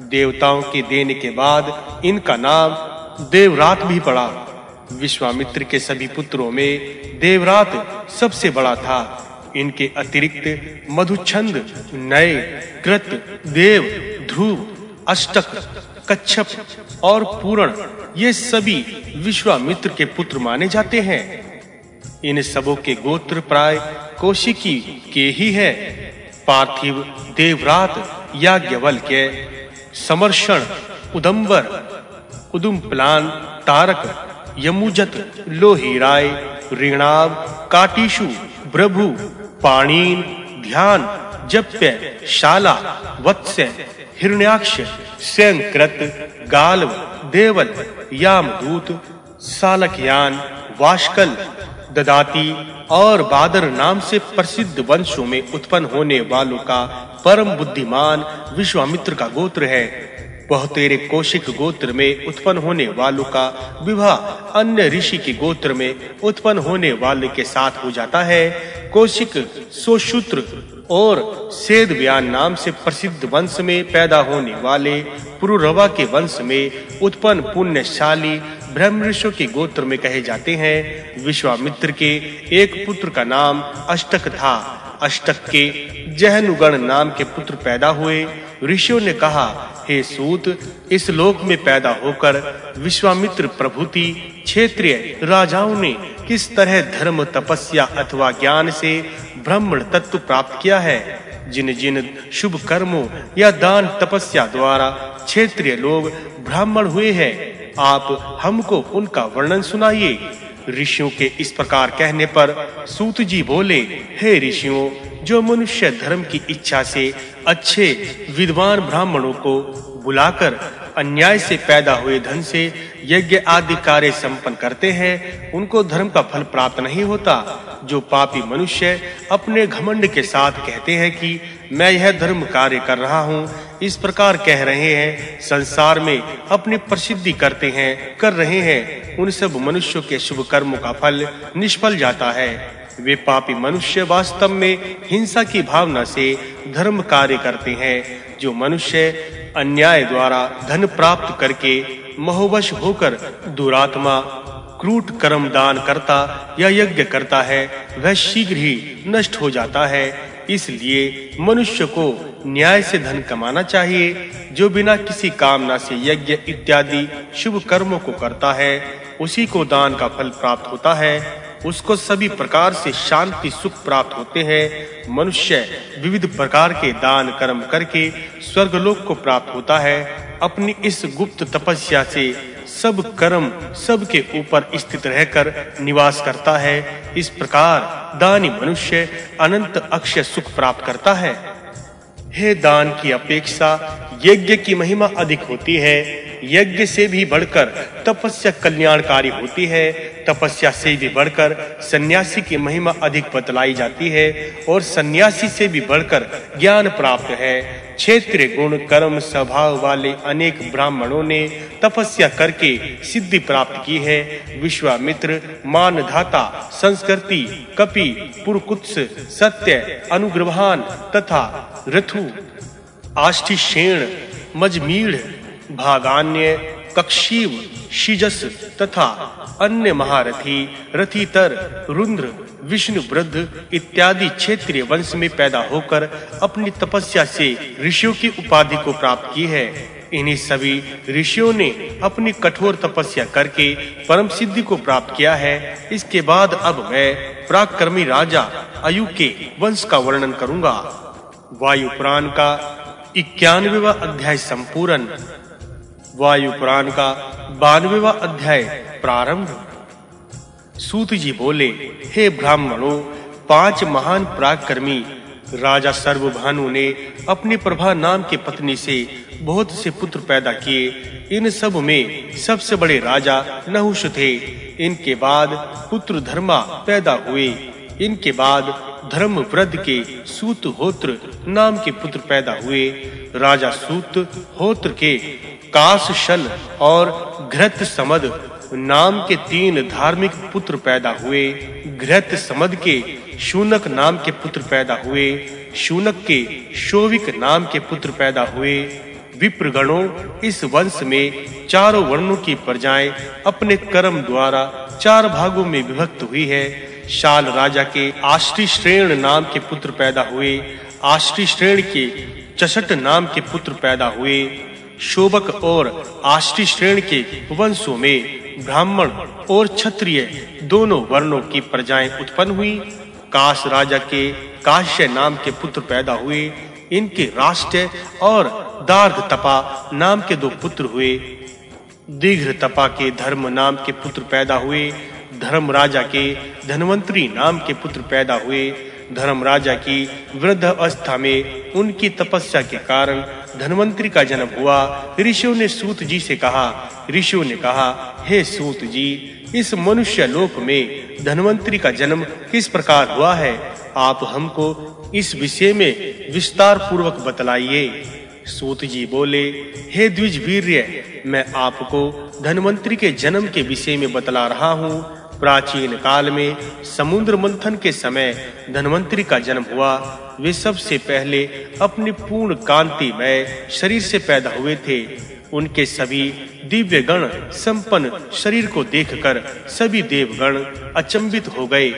देवताओं के देने के बाद इनका नाम देवरात भी पड़ा। विश्वामित्र के सभी पुत्रों में देवरात सबसे बड़ा था। इनके अतिरिक्त मधुछंद नय, कृत, देव, ध्रुव, अष्टक, कच्छप और पूरण, ये सभी विश्वामित्र के पुत्र माने जाते हैं। इन सबों के गोत्र प्राय कोशिकी के ही है। पार्थिव देवरात याज्ञवल्क्य समर्षण, उदंबर, उदुमप्लान, तारक, यमुजत, लोहिराय, ऋणाव, काटीशु प्रभु पाणीन, ध्यान, जप्य, शाला, वत्स्य, हिरण्याक्ष स्वयंकृत गालव, देवल, यामदूत सालकयान वाशकल ददाती और बादर नाम से प्रसिद्ध वंशों में उत्पन्न होने वालों का परम बुद्धिमान विश्वामित्र का गोत्र है। वह तेरे कौशिक गोत्र में उत्पन्न होने वालों का विवाह अन्य ऋषि के गोत्र में उत्पन्न होने वाले के साथ हो जाता है। कौशिक सोशूत्र और सेदव्यान नाम से प्रसिद्ध वंश में पैदा होने वाले पुरुरवा के वंश में उत्पन्न पुण्यशाली ब्रह्मऋषियों के गोत्र में कहे जाते हैं। विश्वामित्र के एक पुत्र का नाम अष्टक था अष्टक के जहनुगण नाम के पुत्र पैदा हुए। ऋषियों ने कहा, हे सूत, इस लोक में पैदा होकर विश्वामित्र प्रभुति क्षेत्रीय राजाओं ने किस तरह धर्म, तपस्या अथवा ज्ञान से ब्राह्मण तत्व प्राप्त किया है, जिन जिन शुभ कर्मों या दान तपस्या द्वारा क्षेत्रीय लोग ब्राह्मण हुए हैं, आप हमको उनका वर्णन सुनाइए। ऋषियों के इस प्रकार कहने पर सूत जी बोले, हे ऋषियों, जो मनुष्य धर्म की इच्छा से अच्छे, विद्वान ब्राह्मणों को बुलाकर अन्याय से पैदा हुए धन से यज्ञ आदि कार्य संपन्न करते हैं, उनको धर्म का फल प्राप्त नहीं होता। जो पापी मनुष्य अपने घमंड के साथ कहते हैं कि, मैं यह धर्म कार्य कर रहा हूँ। इस प्रकार कह रहे हैं, संसार में अपनी प्रसिद्धि करते हैं, कर रहे हैं। उन सब मनुष्यों के शुभ कर्मों का फल निष्फल जाता है। वे पापी मनुष्य वास्तव में हिंसा की भावना से धर्म कार्य करते हैं। जो मनुष्य अन्याय द्वारा धन प्राप्त करके महोवश होकर दुरात्मा, क्रूट कर्म दान करता या यज्ञ करता है, वह शीघ्र ही नष्ट हो जाता है। इसलिए मनुष्य को न्याय से धन कमाना चाहिए, जो बिना किसी कामना से यज्ञ इत्यादि शुभ कर्मों को करता है, उसी को दान का फल प्राप्त होता है। उसको सभी प्रकार से शांति, सुख प्राप्त होते हैं। मनुष्य विविध प्रकार के दान, कर्म करके स्वर्गलोक को प्राप्त होता है। अपनी इस गुप्त तपस्या से सब कर्म सब के ऊपर स्थित रहकर निवास करता है। इस प्रकार दानी मनुष्य अनंत अक्षय सुख प्राप्त करता है। हे दान की अपेक्षा यज्ञ की महिमा अधिक होती है। यज्ञ से भी बढ़कर तपस्या कल्याणकारी होती है। तपस्या से भी बढ़कर सन्यासी की महिमा अधिक बतलाई जाती है और सन्यासी से भी बढ़कर ज्ञान प्राप्त है। क्षेत्र गुण, कर्म, स्वभाव वाले अनेक ब्राह्मणों ने तपस्या करके सिद्धि प्राप्त की है। विश्वामित्र, मानधाता, संस्कृति, कपि, पुरकुत्स, सत्य, अनुग्रहान तथा रथु आष्टिशेण मजमीढ़ भागान्य कक्षीव शिजस तथा अन्य महारथी, रथितर रुद्र विष्णु वृद्ध इत्यादि क्षेत्रीय वंश में पैदा होकर अपनी तपस्या से ऋषियों की उपाधि को प्राप्त की है। इन्हीं सभी ऋषियों ने अपनी कठोर तपस्या करके परम सिद्धि को प्राप्त किया है। इसके बाद अब मैं पराक्रमी राजा अयु के वंश का वर्णन करूँगा। वायु पुराण का इक्यानवेवा अध्याय संपूर्ण वायु पुराण का बानवेवा अध्याय प्रारंभ। सूत जी बोले, हे ब्राह्मणों, पाँच महान पराक्रमी, राजा सर्वभानु ने अपनी प्रभा नाम की पत्नी से बहुत से पुत्र पैदा किए। इन सब में सबसे बड़े राजा नहुष थे। इनके बाद पुत्र धर्मा पैदा हुए। इनके बाद धर्मव्रत के सूत होत्र नाम के पुत्र पैदा हुए। राजा सूत होत्र के काशशल और घृत समद नाम के तीन धार्मिक पुत्र पैदा हुए। घृत समद के शूनक नाम के पुत्र पैदा हुए। शूनक के शोविक नाम के पुत्र पैदा हुए। विप्रगणों, इस वंश में चारों वर्णों की प्रजाएँ अपने कर्म द्वारा चार भागों में विभक्त हुई है। शाल राजा के आष्टी श्रेण नाम के पुत्र पैदा हुए। आष्टी श्रेण के चषट नाम के पुत्र पैदा हुए। शोभक और आष्टी श्रेणी के वंशों में ब्राह्मण और क्षत्रिय दोनों वर्णों की प्रजाएँ उत्पन्न हुई। काश राजा के काश्य नाम के पुत्र पैदा हुए। इनके राष्ट्र और दार्घ तपा नाम के दो पुत्र हुए। दीघ्र तपा के धर्म नाम के पुत्र पैदा हुए। धर्म राजा के धनवंतरी नाम के पुत्र पैदा हुए। धर्म राजा की वृद्ध अवस्था में उनकी तपस्या के कारण धनवंतरी का जन्म हुआ। ऋषियों ने सूत जी से कहा, ऋषियों ने कहा, हे सूत जी, इस मनुष्य लोक में धनवंतरी का जन्म किस प्रकार हुआ है? आप हमको इस विषय में विस्तार पूर्वक बतलाइए। सूत जी बोले, हे द्विज वीर्य मैं आपको धनवंतरी के जन्म के विषय में बतला रहा हूँ। प्राचीन काल में समुद्र मंथन के समय धनवंतरी का जन्म हुआ। वे सबसे पहले अपनी पूर्ण कांति में शरीर से पैदा हुए थे। उनके सभी दिव्य गण संपन्न शरीर को देखकर सभी देवगण अचंभित हो गए।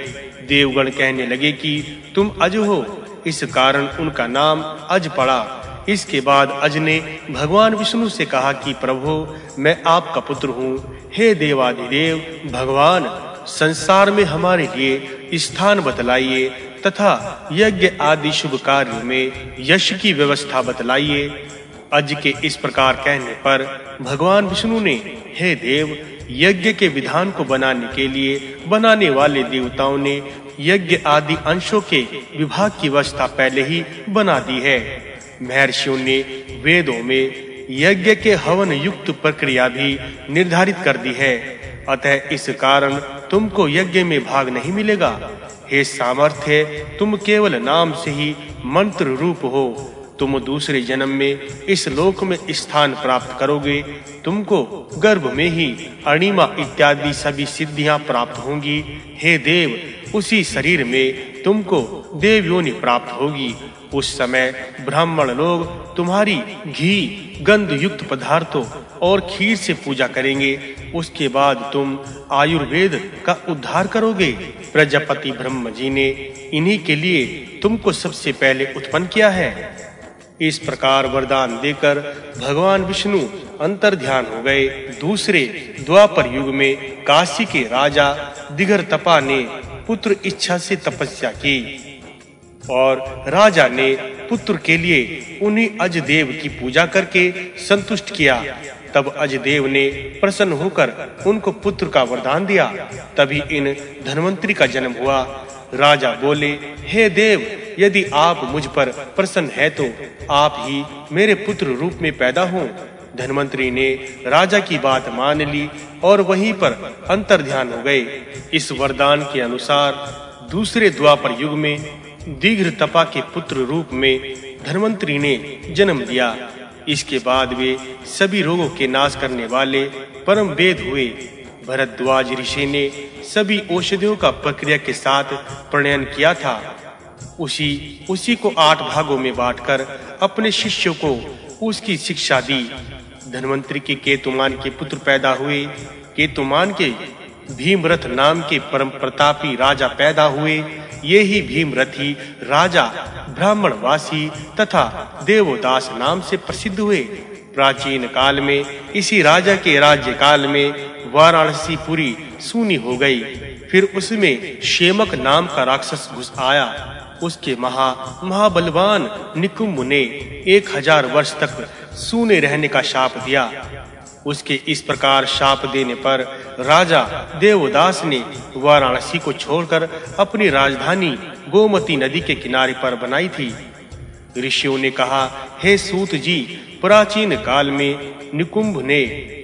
देवगण कहने लगे कि तुम अज हो। इस कारण उनका नाम अज पड़ा। इसके बाद अज ने भगवान विष्णु से कहा कि, प्रभु, मैं आपका पुत्र हूँ। हे देवाधिदेव, भगवान संसार में हमारे लिए स्थान बतलाइए तथा यज्ञ आदि शुभ कार्य में यश की व्यवस्था बतलाइए। अज के इस प्रकार कहने पर भगवान विष्णु ने, हे देव, यज्ञ के विधान को बनाने के लिए बनाने वाले देवताओं ने यज्ञ आदि अंशों के विभाग की व्यवस्था पहले ही बना दी है। महर्षियों ने वेदों में यज्ञ के हवन युक्त प्रक्रिया भी निर्धारित कर दी है। अतः इस कारण तुमको यज्ञ में भाग नहीं मिलेगा। हे सामर्थ्य, तुम केवल नाम से ही मंत्र रूप हो। तुम दूसरे जन्म में इस लोक में स्थान प्राप्त करोगे। तुमको गर्भ में ही अणिमा इत्यादि सभी सिद्धियाँ प्राप्त होंगी। हे देव, उसी शरीर में तुमको देव योनि प्राप्त होगी। उस समय ब्राह्मण लोग तुम्हारी घी गंध युक्त पदार्थों और खीर से पूजा करेंगे। उसके बाद तुम आयुर्वेद का उद्धार करोगे। प्रजापति ब्रह्म जी ने इन्हीं के लिए तुमको सबसे पहले उत्पन्न किया है। इस प्रकार वरदान देकर भगवान विष्णु अंतर ध्यान हो गए। दूसरे द्वापर युग में काशी के राजा दिगर तपा ने पुत्र इच्छा से तपस्या की और राजा ने पुत्र के लिए उन्हीं अजदेव की पूजा करके संतुष्ट किया। तब अजदेव ने प्रसन्न होकर उनको पुत्र का वरदान दिया। तभी इन धनवंतरी का जन्म हुआ। राजा बोले, हे देव, यदि आप मुझ पर प्रसन्न है तो आप ही मेरे पुत्र रूप में पैदा हो। धनवंतरी ने राजा की बात मान ली और वहीं पर अंतर ध्यान हो गए। इस वरदान के अनुसार दूसरे द्वापर युग में दीघ्र तपा के पुत्र रूप में धनवंतरी ने जन्म दिया। इसके बाद वे सभी रोगों के नाश करने वाले परम वेद हुए। भरद्वाज ऋषि ने सभी औषधियों का प्रक्रिया के साथ प्रणयन किया था। उसी उसी को आठ भागों में बांटकर अपने शिष्यों को उसकी शिक्षा दी। धनवंतरी के केतुमान के पुत्र पैदा हुए। केतुमान के भीमरथ नाम के परम प्रतापी राजा पैदा हुए। ये ही भीमरथी राजा ब्राह्मणवासी तथा देवदास नाम से प्रसिद्ध हुए। प्राचीन काल में, इसी राजा के राज्य काल में वाराणसी पूरी सूनी हो गई। फिर उसमें शेमक नाम का राक्षस घुस आया। उसके महा, महाबलवान निकुंभ ने एक हज़ार वर्ष तक सूने रहने का शाप दिया। उसके इस प्रकार शाप देने पर राजा देवदास ने वाराणसी को छोड़कर अपनी राजधानी गोमती नदी के किनारे पर बनाई थी। ऋषियों ने कहा, हे सूत जी, प्राचीन काल में निकुंभ ने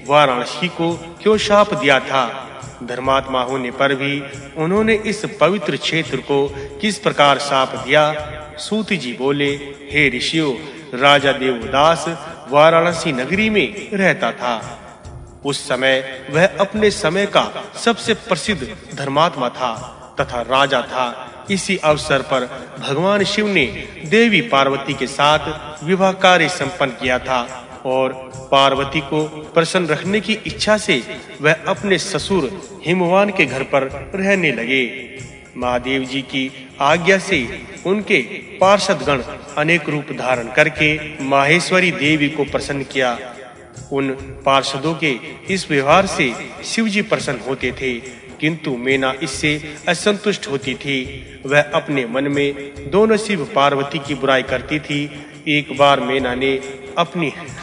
वाराणसी को क्यों शाप दिया था? धर्मात्मा होने पर भी उन्होंने इस पवित्र क्षेत्र को किस प्रकार शाप दिया? सूत जी बोले, हे ऋषियों, राजा देवदास वाराणसी नगरी में रहता था। उस समय वह अपने समय का सबसे प्रसिद्ध धर्मात्मा था। तथा राजा था। इसी अवसर पर भगवान शिव ने देवी पार्वती के साथ विवाह कार्य संपन्न किया था और पार्वती को प्रसन्न रखने की इच्छा से वह अपने ससुर हिमवान के घर पर रहने लगे। महादेव जी की आज्ञा से उनके पार्षदगण अनेक रूप धारण करके माहेश्वरी देवी को प्रसन्न किया। उन पार्षदों के इस व्यवहार से शिव जी प्रसन्न होते थे। किंतु मेना इससे असंतुष्ट होती थी। वह अपने मन में दोनों शिव पार्वती की बुराई करती थी। एक बार मेना ने अपनी